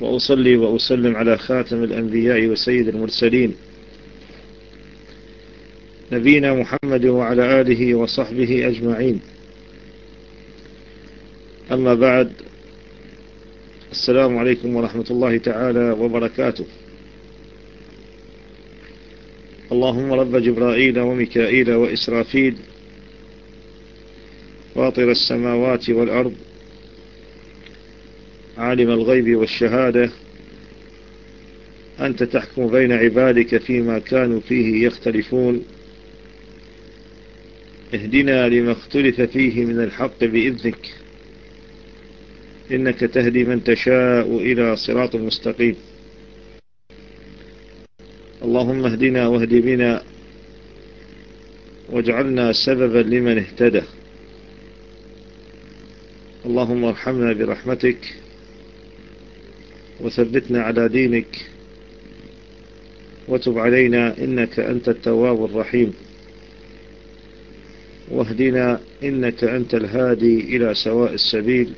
وأصلي وأسلم على خاتم الأنبياء وسيد المرسلين. نبينا محمد وعلى آله وصحبه أجمعين. أما بعد السلام عليكم ورحمة الله تعالى وبركاته. اللهم رب جبرائيل وميكائيل وإسرافيل فاطر السماوات والأرض عالم الغيب والشهادة أنت تحكم بين عبادك فيما كانوا فيه يختلفون. اهدنا لما اختلف فيه من الحق بإذنك إنك تهدي من تشاء إلى صراط مستقيم. اللهم اهدنا واهد بنا واجعلنا سببا لمن اهتدى. اللهم ارحمنا برحمتك وثبتنا على دينك. وتب علينا إنك أنت التواب الرحيم. واهدنا إنك أنت الهادي إلى سواء السبيل.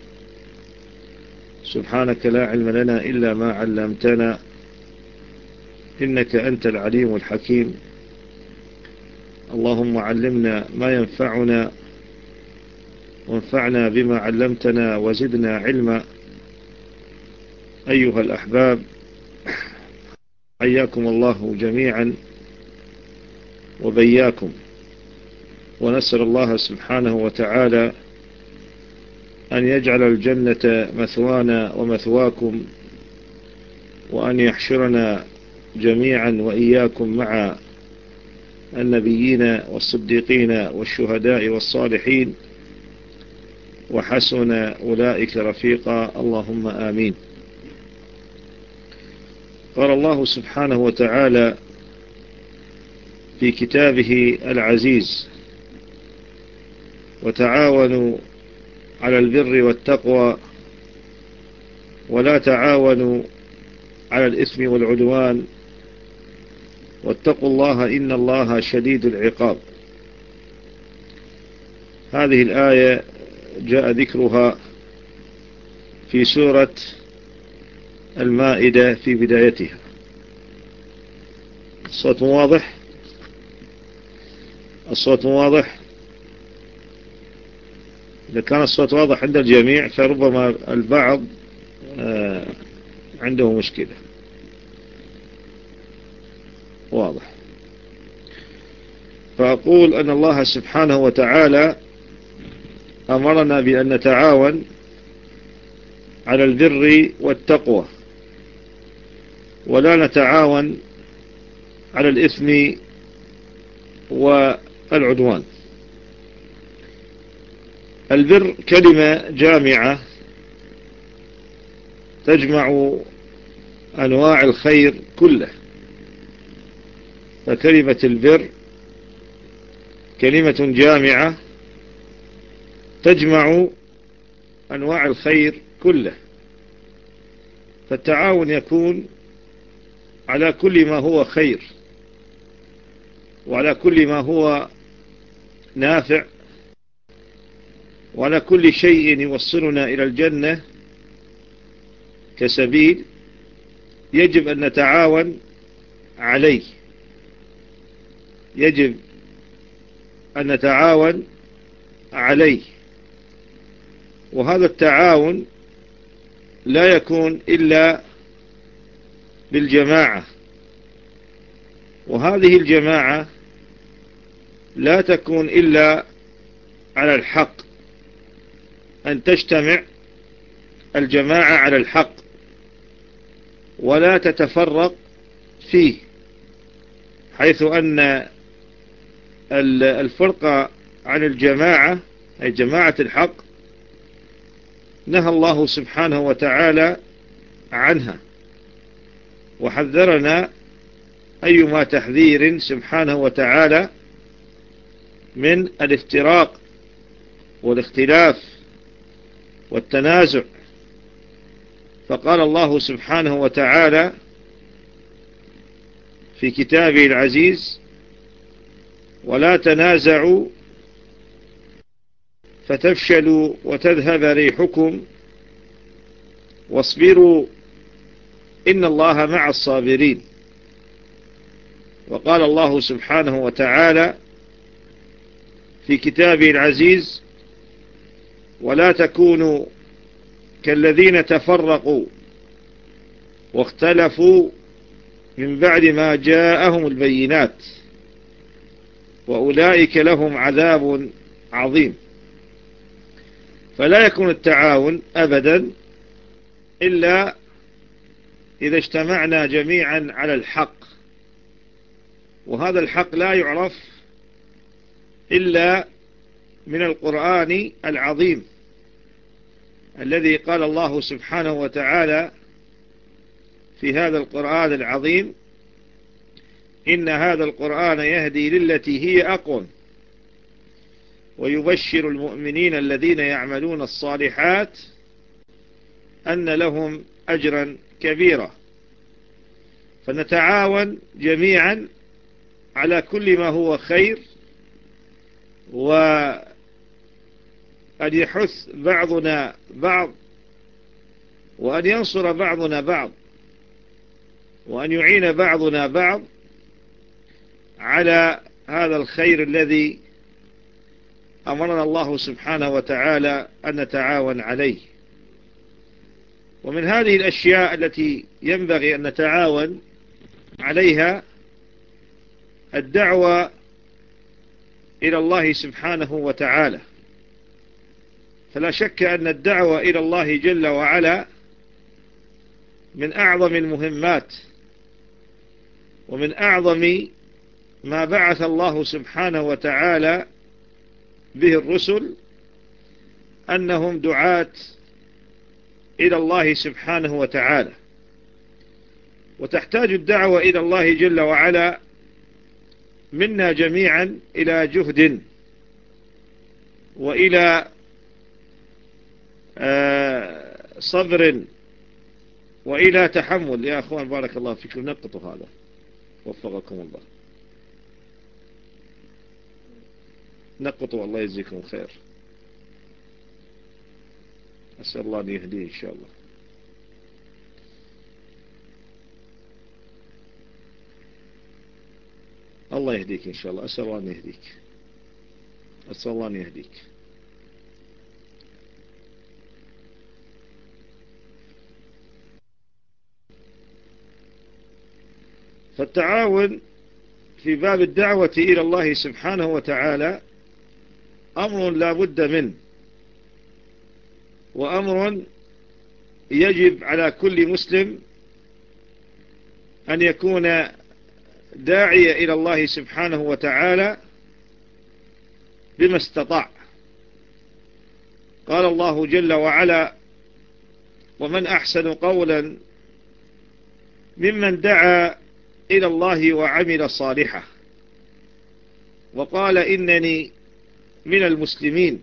سبحانك لا علم لنا إلا ما علمتنا. إنك أنت العليم الحكيم. اللهم علمنا ما ينفعنا. وانفعنا بما علمتنا وزدنا علما. أيها الأحباب حياكم الله جميعا وبياكم. ونسأل الله سبحانه وتعالى أن يجعل الجنة مثوانا ومثواكم وأن يحشرنا جميعا وإياكم مع النبيين والصديقين والشهداء والصالحين. وحسن أولئك رفيقا. اللهم آمين. قال الله سبحانه وتعالى في كتابه العزيز وتعاونوا على البر والتقوى ولا تعاونوا على الإثم والعدوان واتقوا الله إن الله شديد العقاب. هذه الآية جاء ذكرها في سورة المائدة في بدايتها. الصوت واضح؟ الصوت واضح؟ إذا كان الصوت واضح عند الجميع فربما البعض آه، عنده مشكلة. واضح. فأقول أن الله سبحانه وتعالى أمرنا بأن نتعاون على البر والتقوى. ولا نتعاون على الإثم والعدوان. البر كلمة جامعة تجمع أنواع الخير كله. فكلمة البر كلمة جامعة تجمع أنواع الخير كله. فالتعاون يكون على كل ما هو خير وعلى كل ما هو نافع وعلى كل شيء يوصلنا إلى الجنة كسبيل يجب أن نتعاون عليه. يجب أن نتعاون عليه. وهذا التعاون لا يكون إلا بالجماعة وهذه الجماعة لا تكون إلا على الحق. أن تجتمع الجماعة على الحق. ولا تتفرق فيه. حيث أن الفرقة عن الجماعة أي جماعة الحق نهى الله سبحانه وتعالى عنها. وحذرنا أيما تحذير سبحانه وتعالى من الافتراق والاختلاف والتنازع. فقال الله سبحانه وتعالى في كتابه العزيز ولا تنازعوا فتفشلوا وتذهب ريحكم واصبروا إن الله مع الصابرين. وقال الله سبحانه وتعالى في كتابه العزيز ولا تكونوا كالذين تفرقوا واختلفوا من بعد ما جاءهم البينات وأولئك لهم عذاب عظيم. فلا يكون التعاون أبدا إلا إذا اجتمعنا جميعا على الحق. وهذا الحق لا يعرف إلا من القرآن العظيم الذي قال الله سبحانه وتعالى في هذا القرآن العظيم إن هذا القرآن يهدي للتي هي أقوم ويبشر المؤمنين الذين يعملون الصالحات أن لهم أجرا كبيرا فنتعاون جميعا على كل ما هو خير وأن يحث بعضنا بعض وأن ينصر بعضنا بعض وأن يعين بعضنا بعض على هذا الخير الذي أمرنا الله سبحانه وتعالى أن نتعاون عليه. ومن هذه الأشياء التي ينبغي أن نتعاون عليها الدعوة إلى الله سبحانه وتعالى. فلا شك أن الدعوة إلى الله جل وعلا من أعظم المهمات ومن أعظم ما بعث الله سبحانه وتعالى به الرسل أنهم دعاة إلى الله سبحانه وتعالى. وتحتاج الدعوة إلى الله جل وعلا منا جميعا إلى جهد وإلى آه، صبر وإلى تحمل. يا أخوان بارك الله فيكم. نقطوا هذا. وفقكم الله. نقطوا الله يجزيكم خير. أسأل الله أن يهديه إن شاء الله. الله يهديك إن شاء الله. أسأل الله أن يهديك. أسأل الله أن يهديك. فالتعاون في باب الدعوة إلى الله سبحانه وتعالى أمر لا بد منه. وأمر يجب على كل مسلم أن يكون داعية إلى الله سبحانه وتعالى بما استطاع. قال الله جل وعلا ومن أحسن قولا ممن دعا إلى الله وعمل صالحا. وقال إنني من المسلمين.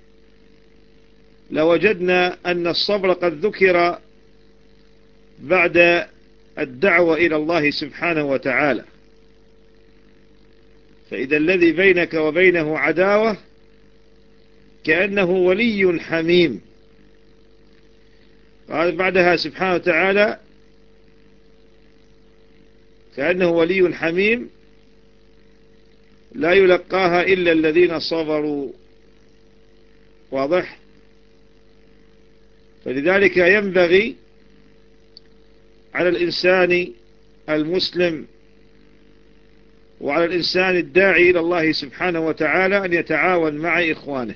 لوجدنا أن الصبر قد ذكر بعد الدعوة إلى الله سبحانه وتعالى. فإذا الذي بينك وبينه عداوة كأنه ولي حميم. قال بعدها سبحانه وتعالى كأنه ولي حميم لا يلقاها إلا الذين صبروا. واضح؟ فلذلك ينبغي على الإنسان المسلم وعلى الإنسان الداعي إلى الله سبحانه وتعالى أن يتعاون مع إخوانه.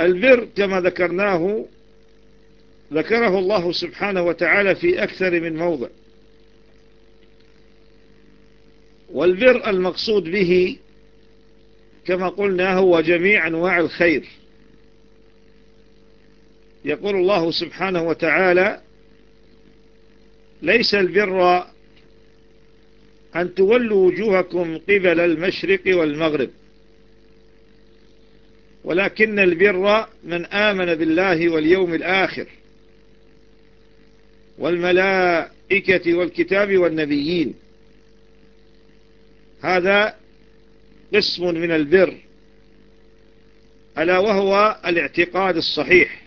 البر كما ذكرناه ذكره الله سبحانه وتعالى في أكثر من موضع. والبر المقصود به كما قلنا هو جميع أنواع الخير. يقول الله سبحانه وتعالى ليس البر أن تولوا وجوهكم قبل المشرق والمغرب ولكن البر من آمن بالله واليوم الآخر والملائكة والكتاب والنبيين. هذا قسم من البر ألا وهو الاعتقاد الصحيح.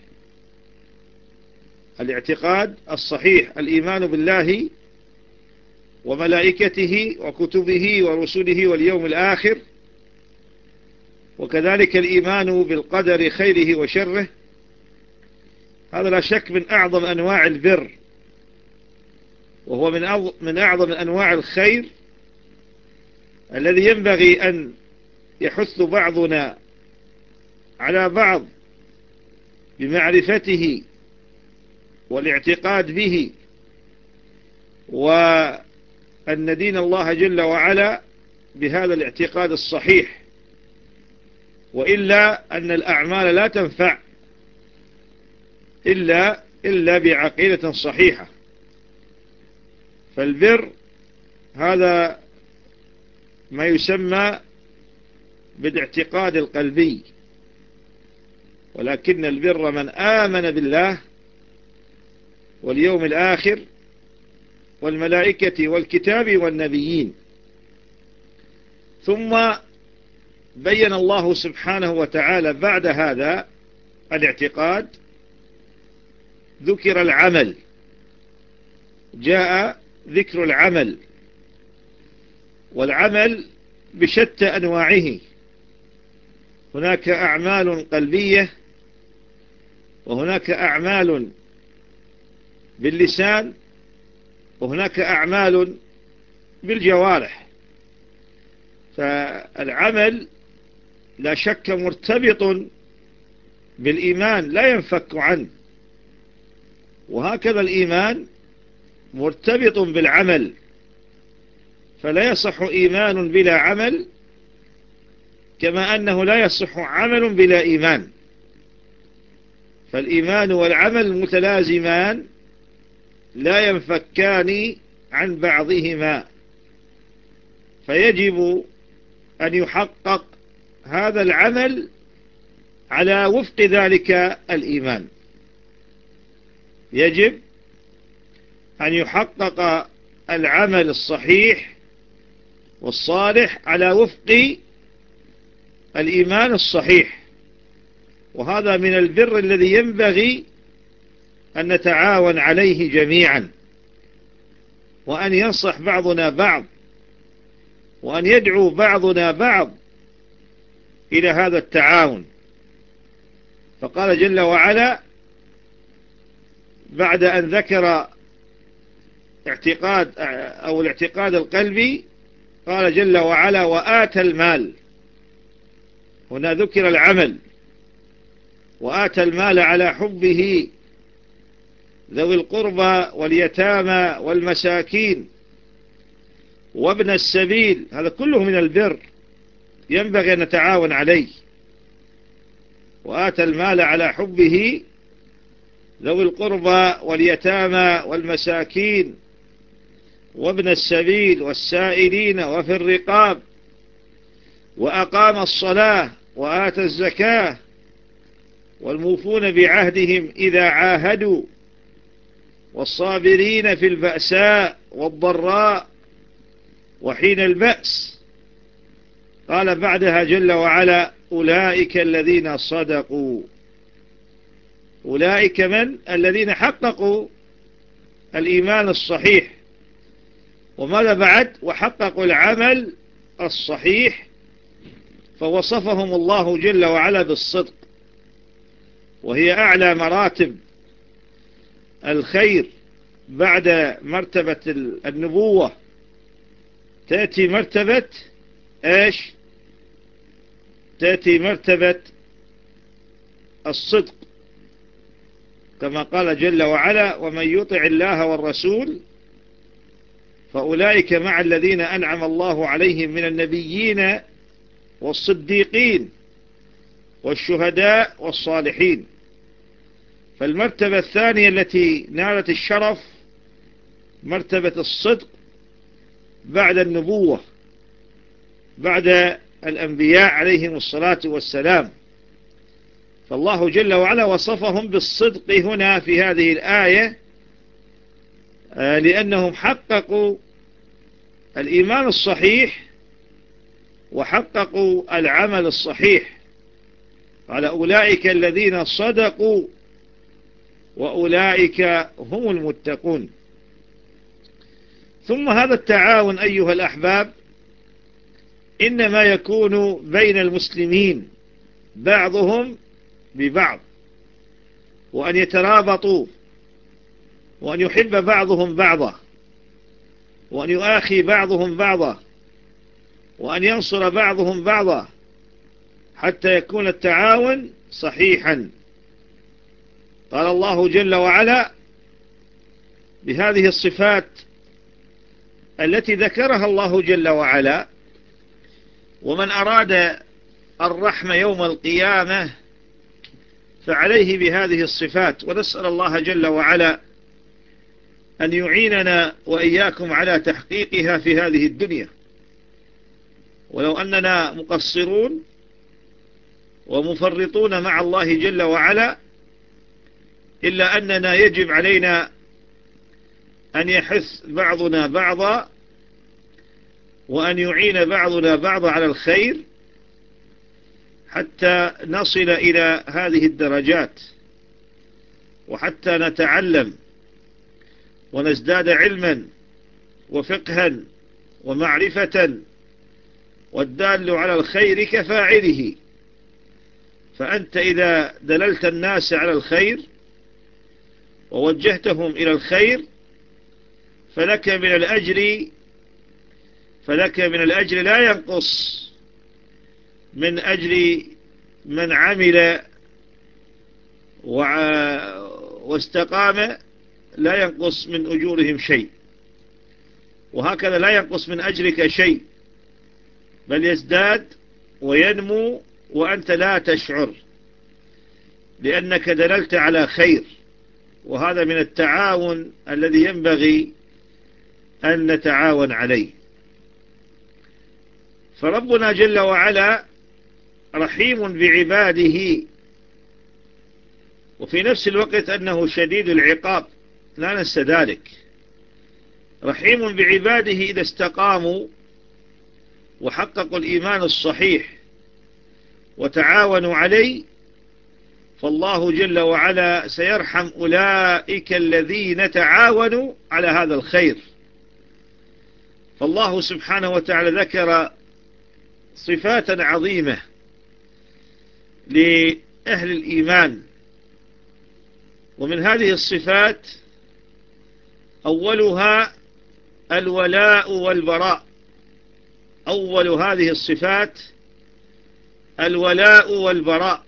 الاعتقاد الصحيح الإيمان بالله وملائكته وكتبه ورسله واليوم الآخر وكذلك الإيمان بالقدر خيره وشره. هذا لا شك من أعظم أنواع البر وهو من أعظم أنواع الخير الذي ينبغي أن يحث بعضنا على بعض بمعرفته والاعتقاد به وأن دين الله جل وعلا بهذا الاعتقاد الصحيح وإلا أن الأعمال لا تنفع إلا, إلا بعقيدة صحيحة. فالبر هذا ما يسمى بالاعتقاد القلبي. ولكن البر من آمن بالله واليوم الآخر والملائكة والكتاب والنبيين. ثم بين الله سبحانه وتعالى بعد هذا الاعتقاد ذكر العمل. جاء ذكر العمل. والعمل بشتى أنواعه. هناك أعمال قلبية وهناك أعمال باللسان وهناك أعمال بالجوارح. فالعمل لا شك مرتبط بالإيمان لا ينفك عنه. وهكذا الإيمان مرتبط بالعمل. فلا يصح إيمان بلا عمل كما أنه لا يصح عمل بلا إيمان. فالإيمان والعمل متلازمان لا ينفكان عن بعضهما. فيجب أن يحقق هذا العمل على وفق ذلك الإيمان. يجب أن يحقق العمل الصحيح والصالح على وفق الإيمان الصحيح. وهذا من البر الذي ينبغي أن نتعاون عليه جميعا وأن ينصح بعضنا بعض وأن يدعو بعضنا بعض إلى هذا التعاون. فقال جل وعلا بعد أن ذكر اعتقاد أو الاعتقاد القلبي قال جل وعلا وآتى المال. هنا ذكر العمل. وآتى المال على حبه ذوي القربى واليتامى والمساكين وابن السبيل. هذا كله من البر ينبغي أن نتعاون عليه. وآتى المال على حبه ذوي القربى واليتامى والمساكين وابن السبيل والسائلين وفي الرقاب وأقام الصلاة وآتى الزكاة والموفون بعهدهم إذا عاهدوا والصابرين في البأساء والضراء وحين البأس. قال بعدها جل وعلا أولئك الذين صدقوا. أولئك من؟ الذين حققوا الإيمان الصحيح. وماذا بعد؟ وحققوا العمل الصحيح فوصفهم الله جل وعلا بالصدق. وهي أعلى مراتب الخير بعد مرتبة النبوة. تأتي مرتبة إيش؟ تأتي مرتبة الصدق. كما قال جل وعلا ومن يطع الله والرسول فأولئك مع الذين أنعم الله عليهم من النبيين والصديقين والشهداء والصالحين. فالمرتبة الثانية التي نالت الشرف مرتبة الصدق بعد النبوة بعد الأنبياء عليهم الصلاة والسلام. فالله جل وعلا وصفهم بالصدق هنا في هذه الآية لأنهم حققوا الإيمان الصحيح وحققوا العمل الصحيح. قال أولئك الذين صدقوا وأولئك هم المتقون. ثم هذا التعاون أيها الأحباب إنما يكون بين المسلمين بعضهم ببعض وأن يترابطوا وأن يحب بعضهم بعضا. وأن يؤاخي بعضهم بعضا. وأن ينصر بعضهم بعضا. حتى يكون التعاون صحيحا. قال الله جل وعلا بهذه الصفات التي ذكرها الله جل وعلا ومن أراد الرحمة يوم القيامة فعليه بهذه الصفات. ونسأل الله جل وعلا أن يعيننا وإياكم على تحقيقها في هذه الدنيا. ولو أننا مقصرون ومفرطون مع الله جل وعلا إلا أننا يجب علينا أن يحث بعضنا بعضا وأن يعين بعضنا بعضا على الخير حتى نصل إلى هذه الدرجات وحتى نتعلم ونزداد علما وفقها ومعرفة والدال على الخير كفاعله. فأنت إذا دللت الناس على الخير ووجهتهم إلى الخير فلك من الأجر فلك من الأجر لا ينقص من أجل من عمل واستقام لا ينقص من أجورهم شيء. وهكذا لا ينقص من أجرك شيء. بل يزداد وينمو وأنت لا تشعر. لأنك دللت على خير. وهذا من التعاون الذي ينبغي أن نتعاون عليه. فربنا جل وعلا رحيم بعباده. وفي نفس الوقت أنه شديد العقاب. لا ننسى ذلك. رحيم بعباده إذا استقاموا وحققوا الإيمان الصحيح وتعاونوا عليه فالله جل وعلا سيرحم أولئك الذين تعاونوا على هذا الخير. فالله سبحانه وتعالى ذكر صفات عظيمة لأهل الإيمان ومن هذه الصفات أولها الولاء والبراء. أول هذه الصفات الولاء والبراء.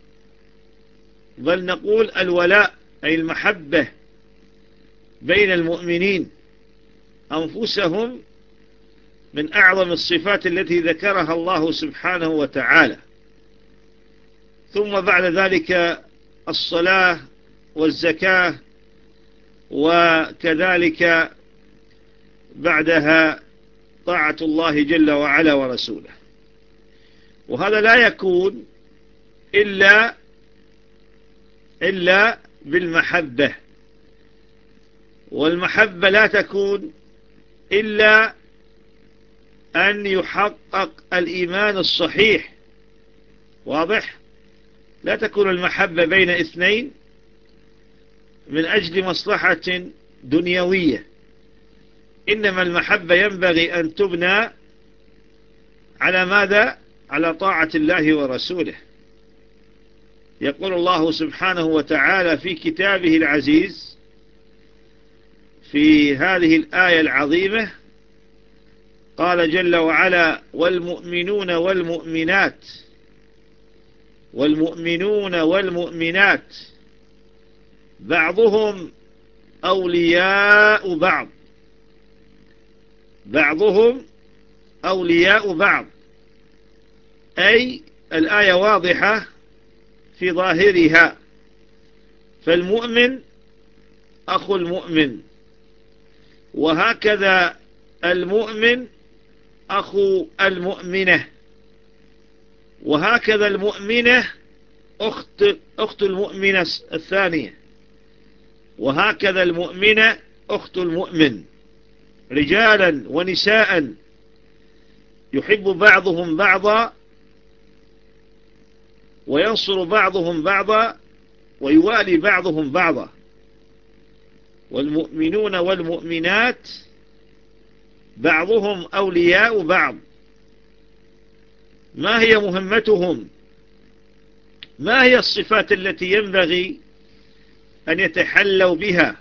بل نقول الولاء أي المحبة بين المؤمنين. أنفسهم من أعظم الصفات التي ذكرها الله سبحانه وتعالى. ثم بعد ذلك الصلاة والزكاة وكذلك بعدها طاعة الله جل وعلا ورسوله. وهذا لا يكون إلا إلا بالمحبة. والمحبة لا تكون إلا أن يحقق الإيمان الصحيح. واضح؟ لا تكون المحبة بين اثنين من أجل مصلحة دنيوية. إنما المحبة ينبغي أن تبنى على ماذا؟ على طاعة الله ورسوله. يقول الله سبحانه وتعالى في كتابه العزيز في هذه الآية العظيمة قال جل وعلا والمؤمنون والمؤمنات والمؤمنون والمؤمنات بعضهم أولياء بعض. بعضهم أولياء بعض. أي الآية واضحة في وهكذا المؤمن أخو المؤمنة. وهكذا المؤمنة أخت, أخت المؤمنة الثانية. وهكذا المؤمنة أخت المؤمن رجالا ونساء يحب بعضهم بعضا وينصر بعضهم بعضا ويوالي بعضهم بعضا. والمؤمنون والمؤمنات بعضهم أولياء بعض. ما هي مهمتهم؟ ما هي الصفات التي ينبغي أن يتحلوا بها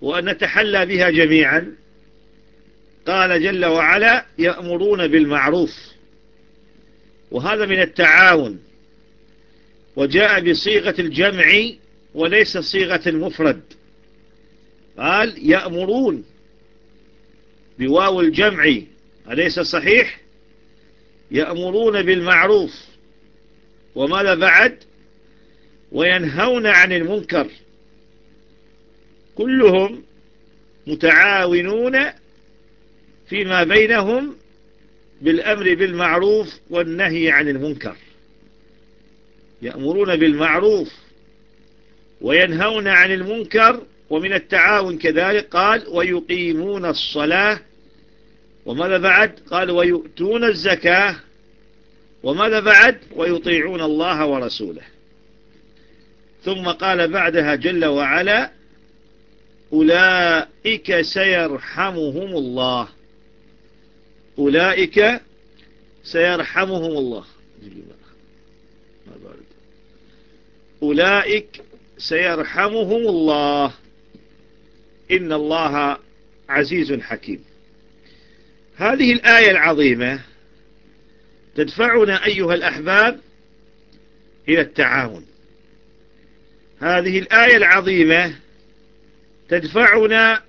وأن نتحلى بها جميعا. قال جل وعلا يأمرون بالمعروف وهذا من التعاون. وجاء بصيغة الجمع وليس صيغة المفرد. قال يأمرون بواو الجمع أليس صحيح؟ يأمرون بالمعروف. وماذا بعد؟ وينهون عن المنكر. كلهم متعاونون فيما بينهم بالأمر بالمعروف والنهي عن المنكر. يأمرون بالمعروف وينهون عن المنكر ومن التعاون كذلك قال ويقيمون الصلاة. وماذا بعد؟ قال ويؤتون الزكاة. وماذا بعد؟ ويطيعون الله ورسوله. ثم قال بعدها جل وعلا أولئك سيرحمهم الله. أولئك سيرحمهم الله. أولئك سيرحمهم الله. إن الله عزيز حكيم. هذه الآية العظيمة تدفعنا أيها الأحباب إلى التعاون. هذه الآية العظيمة تدفعنا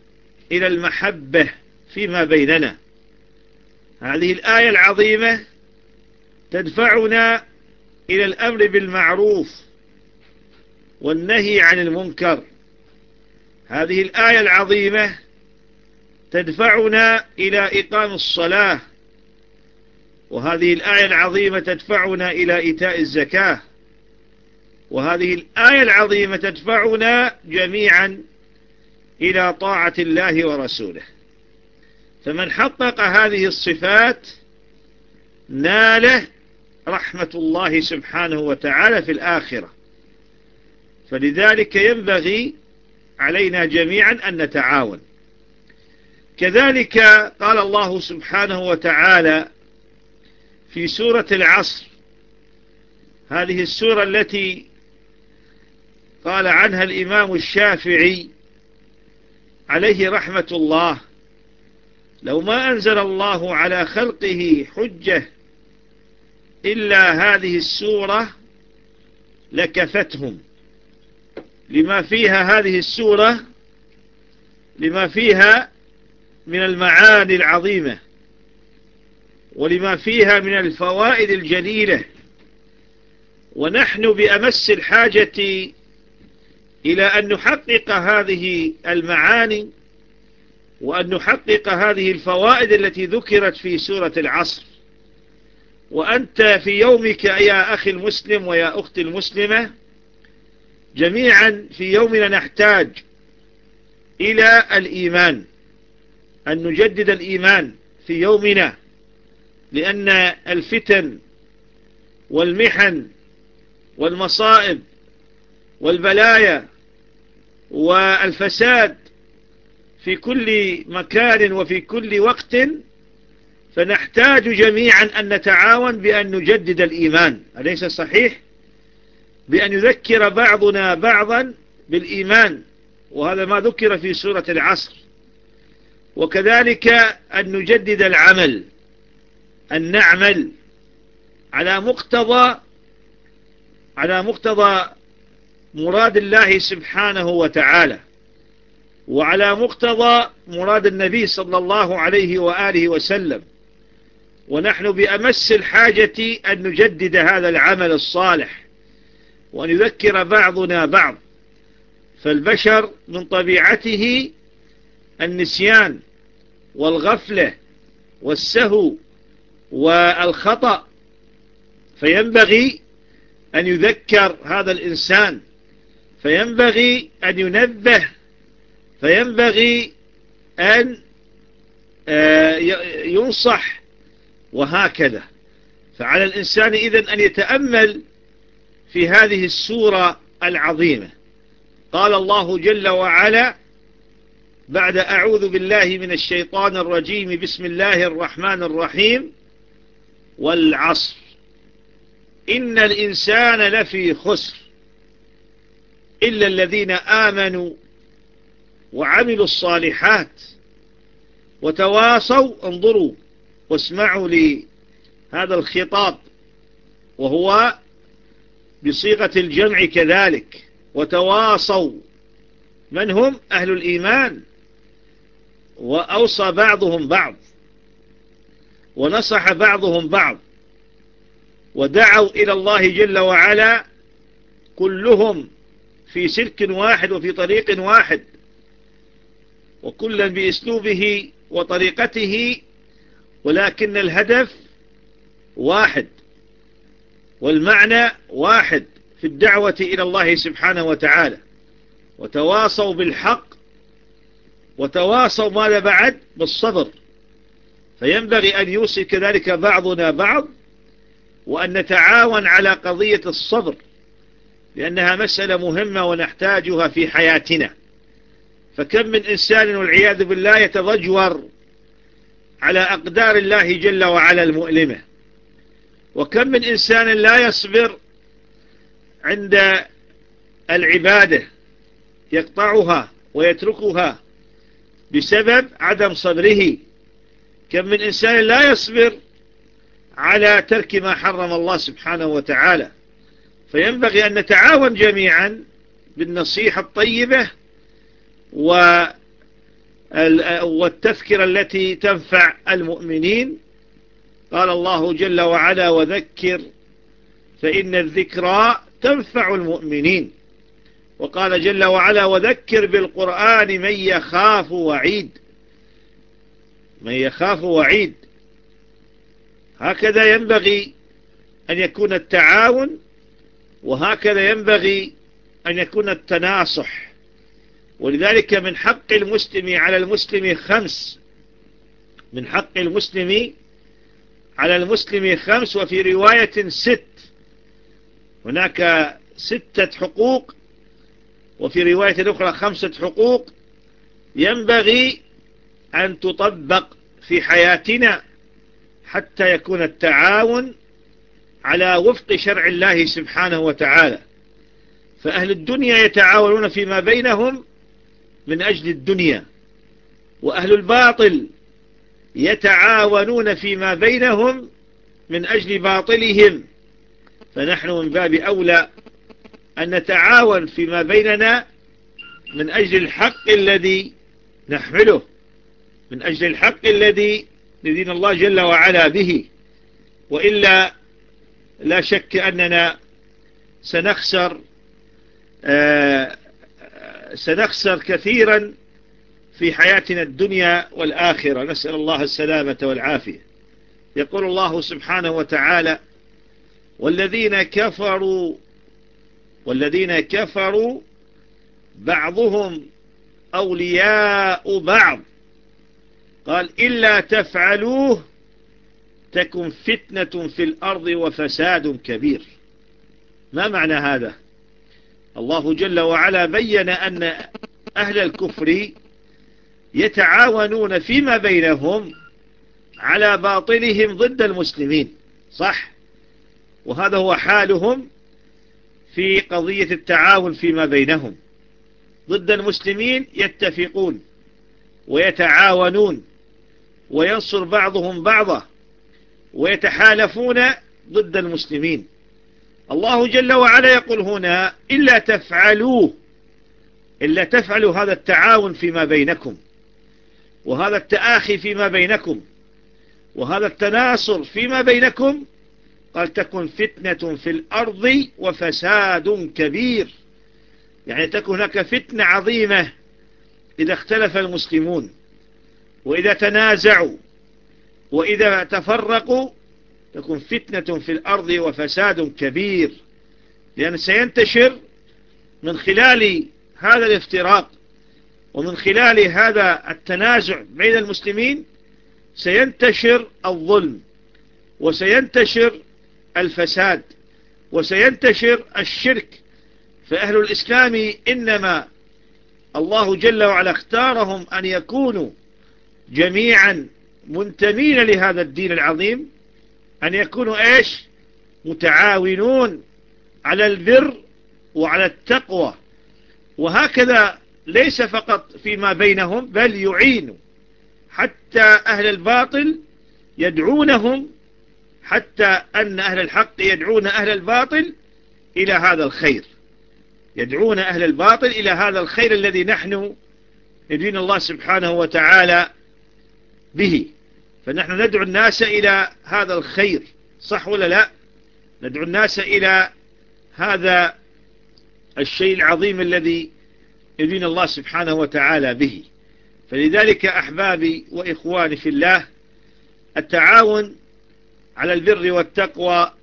إلى المحبة فيما بيننا. هذه الآية العظيمة تدفعنا إلى الأمر بالمعروف والنهي عن المنكر. هذه الآية العظيمة تدفعنا إلى إقام الصلاة وهذه الآية العظيمة تدفعنا إلى إيتاء الزكاة. وهذه الآية العظيمة تدفعنا جميعا إلى طاعة الله ورسوله. فمن حقق هذه الصفات ناله رحمة الله سبحانه وتعالى في الآخرة. فلذلك ينبغي علينا جميعا أن نتعاون. كذلك قال الله سبحانه وتعالى في سورة العصر هذه السورة التي قال عنها الإمام الشافعي عليه رحمة الله لو ما أنزل الله على خلقه حجة إلا هذه السورة لكفتهم. لما فيها هذه السورة لما فيها من المعاني العظيمة ولما فيها من الفوائد الجليلة ونحن بأمس الحاجة إلى أن نحقق هذه المعاني وأن نحقق هذه الفوائد التي ذكرت في سورة العصر. وأنت في يومك يا أخي المسلم ويا أختي المسلمة جميعا في يومنا نحتاج إلى الإيمان أن نجدد الإيمان في يومنا لأن الفتن والمحن والمصائب والبلايا والفساد في كل مكان وفي كل وقت فنحتاج جميعا أن نتعاون بأن نجدد الإيمان. أليس صحيح؟ بأن يذكر بعضنا بعضا بالإيمان وهذا ما ذكر في سورة العصر. وكذلك أن نجدد العمل أن نعمل على مقتضى على مقتضى مراد الله سبحانه وتعالى. وعلى مقتضى مراد النبي صلى الله عليه وآله وسلم. ونحن بأمس الحاجة أن نجدد هذا العمل الصالح. وأن يذكر بعضنا بعض. فالبشر من طبيعته النسيان والغفلة والسهو والخطأ. فينبغي أن يذكر هذا الإنسان فينبغي أن ينبه فينبغي أن آه، ينصح وهكذا. فعلى الإنسان إذن أن يتأمل في هذه السورة العظيمة. قال الله جل وعلا بعد أعوذ بالله من الشيطان الرجيم بسم الله الرحمن الرحيم والعصر. إن الإنسان لفي خسر. إلا الذين آمنوا وعملوا الصالحات وتواصوا انظروا واسمعوا لهذا الخطاب وهو بصيغة الجمع كذلك وتواصوا. من هم؟ أهل الإيمان. وأوصى بعضهم بعض ونصح بعضهم بعض ودعوا إلى الله جل وعلا كلهم في سلك واحد وفي طريق واحد. وكلا بأسلوبه وطريقته ولكن الهدف واحد والمعنى واحد في الدعوة إلى الله سبحانه وتعالى. وتواصوا بالحق وتواصوا ماذا بعد؟ بالصبر. فينبغي أن يوصي كذلك بعضنا بعض وأن نتعاون على قضية الصبر. لأنها مسألة مهمة ونحتاجها في حياتنا. فكم من إنسان والعياذ بالله يتضجور على أقدار الله جل وعلا المؤلمة. وكم من إنسان لا يصبر عند العبادة يقطعها ويتركها بسبب عدم صبره. كم من إنسان لا يصبر على ترك ما حرم الله سبحانه وتعالى. فينبغي أن نتعاون جميعا بالنصيحة الطيبة والتذكرة التي تنفع المؤمنين. قال الله جل وعلا وذكر فإن الذكرى تنفع المؤمنين. وقال جل وعلا وذكر بالقرآن من يخاف وعيد. من يخاف وعيد. هكذا ينبغي أن يكون التعاون وهكذا ينبغي أن يكون التناصح. ولذلك من حق المسلم على المسلم خمس. من حق المسلم على المسلم خمس وفي رواية ست. هناك ستة حقوق وفي رواية أخرى خمسة حقوق. ينبغي أن تطبق في حياتنا حتى يكون التعاون على وفق شرع الله سبحانه وتعالى. فأهل الدنيا يتعاونون فيما بينهم من أجل الدنيا وأهل الباطل يتعاونون فيما بينهم من أجل باطلهم. فنحن من باب أولى أن نتعاون فيما بيننا من أجل الحق الذي نحمله من أجل الحق الذي ندين الله جل وعلا به. وإلا لا شك أننا سنخسر آه سنخسر كثيرا في حياتنا الدنيا والآخرة. نسأل الله السلامة والعافية. يقول الله سبحانه وتعالى والذين كفروا والذين كفروا بعضهم أولياء بعض. قال إلا تفعلوه تكن فتنة في الأرض وفساد كبير. ما معنى هذا؟ الله جل وعلا بين أن أهل الكفر يتعاونون فيما بينهم على باطلهم ضد المسلمين صح؟ وهذا هو حالهم في قضية التعاون فيما بينهم. ضد المسلمين يتفقون ويتعاونون وينصر بعضهم بعضا ويتحالفون ضد المسلمين. الله جل وعلا يقول هنا إلا تفعلوه إلا تفعلوا هذا التعاون فيما بينكم وهذا التآخي فيما بينكم وهذا التناصر فيما بينكم قال تكن فتنة في الأرض وفساد كبير. يعني تكون هناك فتنة عظيمة إذا اختلف المسلمون وإذا تنازعوا وإذا تفرقوا تكون فتنة في الأرض وفساد كبير. لأن سينتشر من خلال هذا الافتراق ومن خلال هذا التنازع بين المسلمين سينتشر الظلم وسينتشر الفساد وسينتشر الشرك. فأهل الإسلام إنما الله جل وعلا اختارهم أن يكونوا جميعا منتمين لهذا الدين العظيم أن يكونوا إيش؟ متعاونون على البر وعلى التقوى. وهكذا ليس فقط فيما بينهم بل يعين. حتى أهل الباطل يدعونهم حتى أن أهل الحق يدعون أهل الباطل إلى هذا الخير. يدعون أهل الباطل إلى هذا الخير الذي نحن ندين الله سبحانه وتعالى به. فنحن ندعو الناس إلى هذا الخير. صح ولا لا؟ ندعو الناس إلى هذا الشيء العظيم الذي يدين الله سبحانه وتعالى به. فلذلك أحبابي وإخواني في الله التعاون على البر والتقوى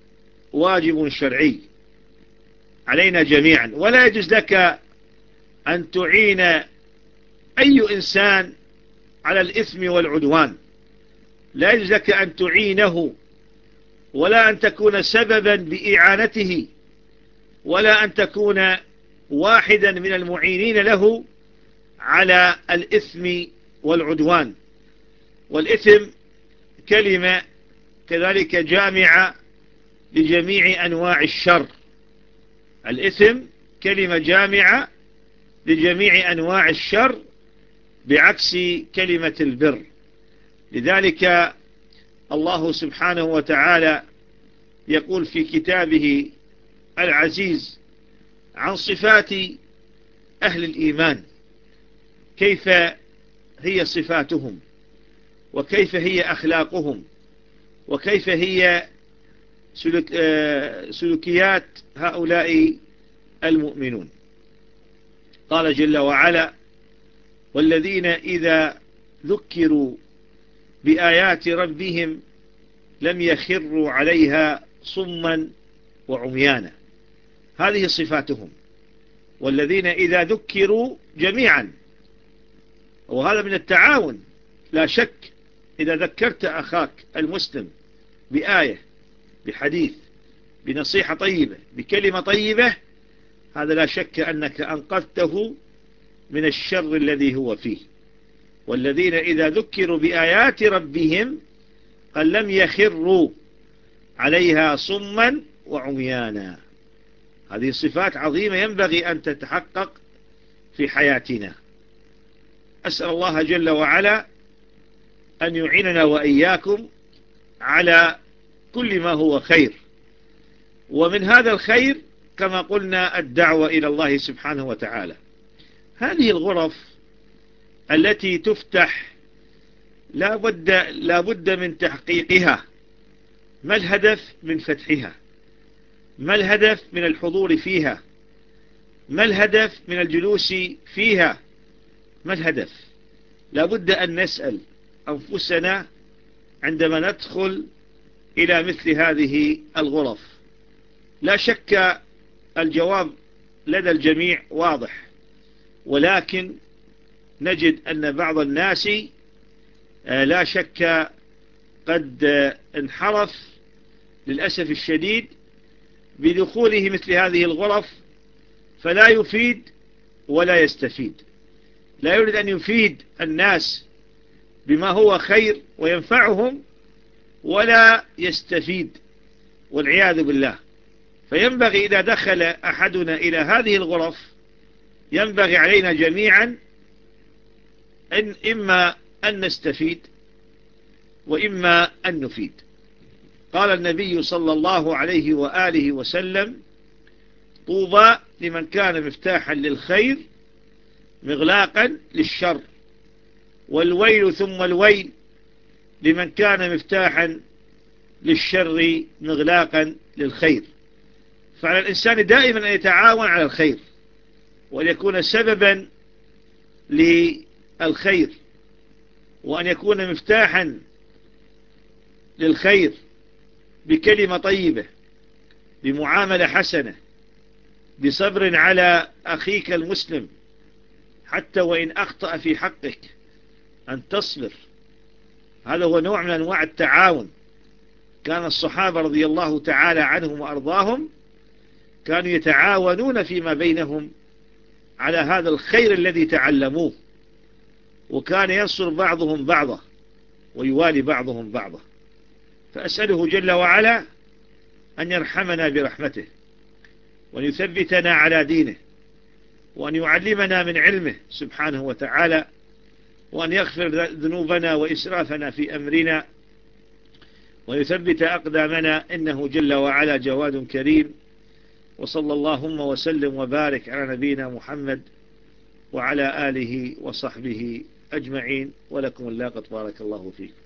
واجب شرعي. علينا جميعا. ولا يجوز لك أن تعين أي إنسان على الإثم والعدوان. لا يجوز لك أن تعينه ولا أن تكون سببا بإعانته ولا أن تكون واحدا من المعينين له على الإثم والعدوان. والإثم كلمة كذلك جامعة لجميع أنواع الشر. الإثم كلمة جامعة لجميع أنواع الشر بعكس كلمة البر. لذلك الله سبحانه وتعالى يقول في كتابه العزيز عن صفات أهل الإيمان كيف هي صفاتهم وكيف هي أخلاقهم وكيف هي سلوك آه، سلوكيات هؤلاء المؤمنون. قال جل وعلا والذين إذا ذكروا بآيات ربهم لم يخروا عليها صما وعميانا. هذه صفاتهم. والذين إذا ذكروا جميعا. وهذا من التعاون. لا شك إذا ذكرت أخاك المسلم بآية بحديث بنصيحة طيبة بكلمة طيبة هذا لا شك أنك أنقذته من الشر الذي هو فيه. والذين إذا ذكروا بآيات ربهم قال لم يخروا عليها صما وعميانا. هذه صفات عظيمة ينبغي أن تتحقق في حياتنا. أسأل الله جل وعلا أن يعيننا وإياكم على كل ما هو خير. ومن هذا الخير كما قلنا الدعوة إلى الله سبحانه وتعالى. هذه الغرف التي تفتح لا بد, لا بد من تحقيقها. ما الهدف من فتحها؟ ما الهدف من الحضور فيها؟ ما الهدف من الجلوس فيها؟ ما الهدف؟ لا بد أن نسأل أنفسنا عندما ندخل إلى مثل هذه الغرف. لا شك الجواب لدى الجميع واضح. ولكن نجد أن بعض الناس آه، لا شك قد انحرف للأسف الشديد بدخوله مثل هذه الغرف فلا يفيد ولا يستفيد. لا يريد أن يفيد الناس بما هو خير وينفعهم ولا يستفيد والعياذ بالله. فينبغي إذا دخل أحدنا إلى هذه الغرف ينبغي علينا جميعا أن إما أن نستفيد وإما أن نفيد. قال النبي صلى الله عليه وآله وسلم طوبى لمن كان مفتاحا للخير مغلاقا للشر والويل ثم الويل لمن كان مفتاحا للشر مغلاقا للخير. فعلى الإنسان دائما أن يتعاون على الخير. وأن يكون سببا للخير وأن يكون مفتاحا للخير بكلمة طيبة بمعاملة حسنة بصبر على أخيك المسلم حتى وإن أخطأ في حقك أن تصبر. هذا هو نوع من أنواع التعاون. كان الصحابة رضي الله تعالى عنهم وأرضاهم كانوا يتعاونون فيما بينهم على هذا الخير الذي تعلموه. وكان ينصر بعضهم بعضا ويوالي بعضهم بعضا. فأسأله جل وعلا أن يرحمنا برحمته وأن يثبتنا على دينه وأن يعلمنا من علمه سبحانه وتعالى وأن يغفر ذنوبنا وإسرافنا في أمرنا ويثبت أقدامنا إنه جل وعلا جواد كريم. وصلى اللهم وسلم وبارك على نبينا محمد وعلى آله وصحبه أجمعين. ولكم اللاقة بارك الله فيكم.